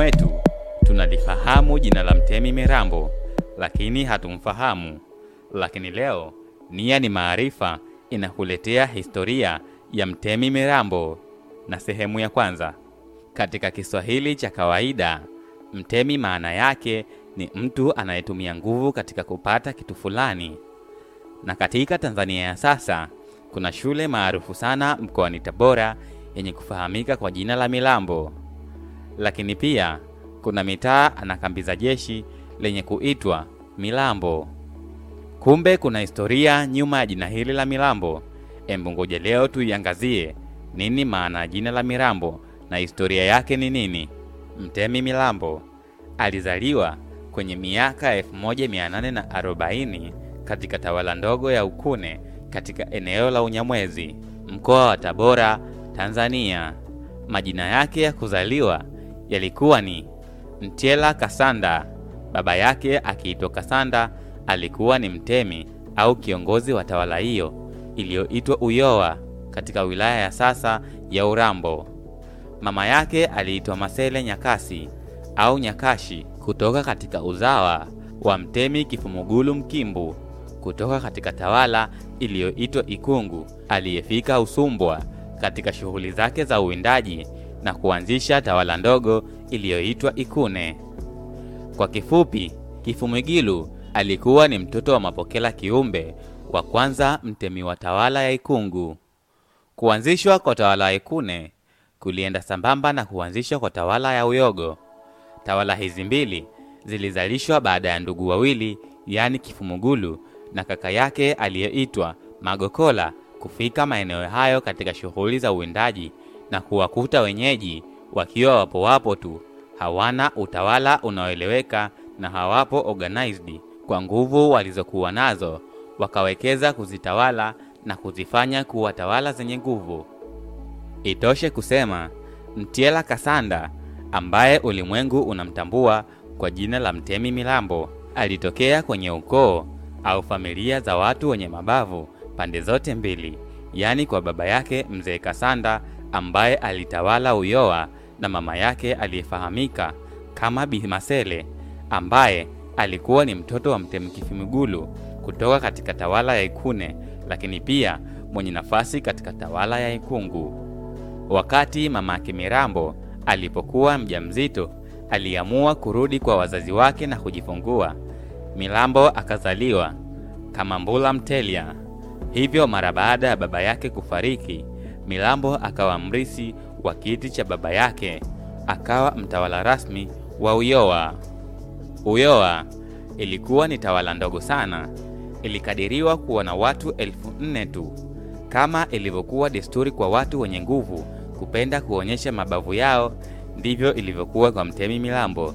mwetu tunalifahamu jina la Mtemi Mirambo, lakini hatumfahamu. Lakini leo Nia ni Maarifa inakuletea historia ya Mtemi Mirambo na sehemu ya kwanza. Katika Kiswahili cha kawaida, mtemi maana yake ni mtu anayetumia nguvu katika kupata kitu fulani. Na katika Tanzania ya sasa kuna shule maarufu sana mkoani Tabora yenye kufahamika kwa jina la Milambo, lakini pia kuna mitaa na kambi za jeshi lenye kuitwa Milambo. Kumbe kuna historia nyuma ya jina hili la Milambo. Embu ngoja leo tuiangazie nini maana ya jina la Milambo na historia yake ni nini. Mtemi Milambo alizaliwa kwenye miaka 1840 katika tawala ndogo ya Ukune katika eneo la Unyamwezi, mkoa wa Tabora, Tanzania. Majina yake ya kuzaliwa yalikuwa ni mtiela Kasanda. Baba yake akiitwa Kasanda alikuwa ni mtemi au kiongozi wa tawala hiyo iliyoitwa Uyoa katika wilaya ya sasa ya Urambo. Mama yake aliitwa Masele Nyakasi au Nyakashi kutoka katika uzawa wa mtemi Kifumugulu Mkimbu kutoka katika tawala iliyoitwa Ikungu aliyefika Usumbwa katika shughuli zake za uwindaji na kuanzisha tawala ndogo iliyoitwa Ikune. Kwa kifupi, Kifumugulu alikuwa ni mtoto wa Mapokela Kiumbe wa kwanza mtemi wa tawala ya Ikungu. Kuanzishwa kwa tawala ya Ikune kulienda sambamba na kuanzishwa kwa tawala ya Uyogo. Tawala hizi mbili zilizalishwa baada ya ndugu wawili, yaani Kifumugulu na kaka yake aliyeitwa Magokola kufika maeneo hayo katika shughuli za uwindaji na kuwakuta wenyeji wakiwa wapo wapo tu, hawana utawala unaoeleweka na hawapo organized. Kwa nguvu walizokuwa nazo wakawekeza kuzitawala na kuzifanya kuwa tawala zenye nguvu. Itoshe kusema Mtiela Kasanda ambaye ulimwengu unamtambua kwa jina la Mtemi Milambo alitokea kwenye ukoo au familia za watu wenye mabavu pande zote mbili, yaani kwa baba yake mzee Kasanda ambaye alitawala Uyoa na mama yake aliyefahamika kama Bi Masele ambaye alikuwa ni mtoto wa mtemkifu migulu kutoka katika tawala ya Ikune, lakini pia mwenye nafasi katika tawala ya Ikungu. Wakati mama yake Mirambo alipokuwa mjamzito, aliamua kurudi kwa wazazi wake na kujifungua. Milambo akazaliwa kama Mbula Mtelia. Hivyo mara baada ya baba yake kufariki, Milambo akawa mrithi wa kiti cha baba yake, akawa mtawala rasmi wa Uyoa. Uyoa ilikuwa ni tawala ndogo sana, ilikadiriwa kuwa na watu elfu nne tu. Kama ilivyokuwa desturi kwa watu wenye nguvu kupenda kuonyesha mabavu yao, ndivyo ilivyokuwa kwa Mtemi Milambo.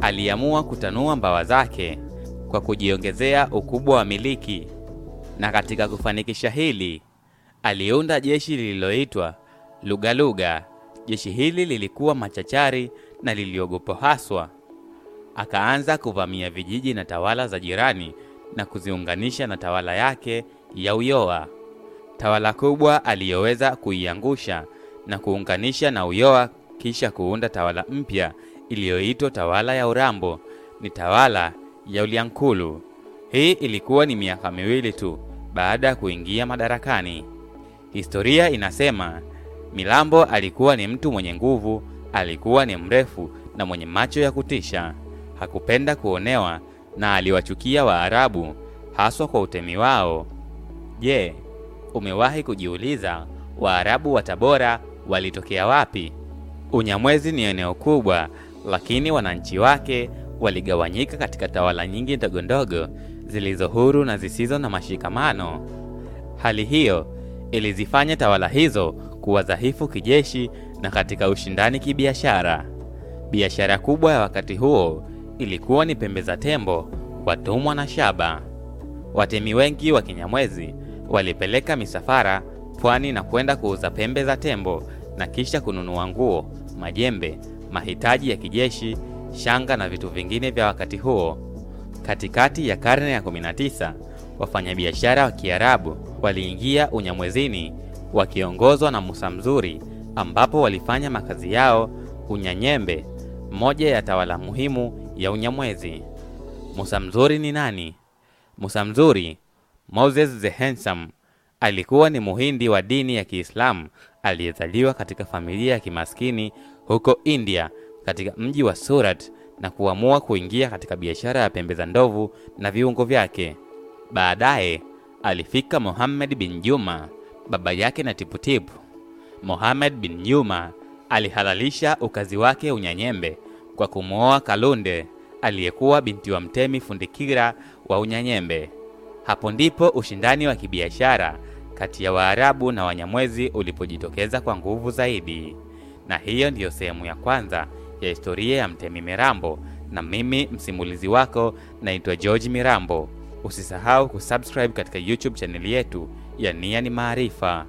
Aliamua kutanua mbawa zake kwa kujiongezea ukubwa wa miliki, na katika kufanikisha hili aliunda jeshi lililoitwa Lugaluga. Jeshi hili lilikuwa machachari na liliogopwa haswa. Akaanza kuvamia vijiji na tawala za jirani na kuziunganisha na tawala yake ya Uyoa. Tawala kubwa aliyoweza kuiangusha na kuunganisha na Uyoa kisha kuunda tawala mpya iliyoitwa tawala ya Urambo ni tawala ya Ulyankulu. Hii ilikuwa ni miaka miwili tu baada ya kuingia madarakani. Historia inasema Milambo alikuwa ni mtu mwenye nguvu, alikuwa ni mrefu na mwenye macho ya kutisha. Hakupenda kuonewa na aliwachukia Waarabu haswa kwa utemi wao. Je, umewahi kujiuliza Waarabu wa Tabora walitokea wapi? Unyamwezi ni eneo kubwa, lakini wananchi wake waligawanyika katika tawala nyingi ndogo ndogo zilizo huru na zisizo na mashikamano. Hali hiyo ilizifanya tawala hizo kuwa dhaifu kijeshi na katika ushindani kibiashara. Biashara kubwa ya wakati huo ilikuwa ni pembe za tembo, watumwa na shaba. Watemi wengi wa Kinyamwezi walipeleka misafara pwani na kwenda kuuza pembe za tembo na kisha kununua nguo, majembe, mahitaji ya kijeshi, shanga na vitu vingine vya wakati huo. Katikati ya karne ya 19, wafanyabiashara wa Kiarabu waliingia Unyamwezini wakiongozwa na Musa Mzuri, ambapo walifanya makazi yao Unyanyembe, moja ya tawala muhimu ya Unyamwezi. Musa Mzuri ni nani? Musa Mzuri, Moses the Handsome, alikuwa ni Muhindi wa dini ya Kiislamu aliyezaliwa katika familia ya kimaskini huko India katika mji wa Surat na kuamua kuingia katika biashara ya pembe za ndovu na viungo vyake. Baadaye alifika Mohammed bin Juma, baba yake na Tiputipu. Mohammed bin Juma alihalalisha ukazi wake Unyanyembe kwa kumwoa Kalunde aliyekuwa binti wa mtemi Fundikira wa Unyanyembe. Hapo ndipo ushindani wa kibiashara kati ya Waarabu na Wanyamwezi ulipojitokeza kwa nguvu zaidi. Na hiyo ndiyo sehemu ya kwanza ya historia ya Mtemi Mirambo, na mimi msimulizi wako naitwa George Mirambo. Usisahau kusubscribe katika YouTube chaneli yetu ya Nia ni Maarifa.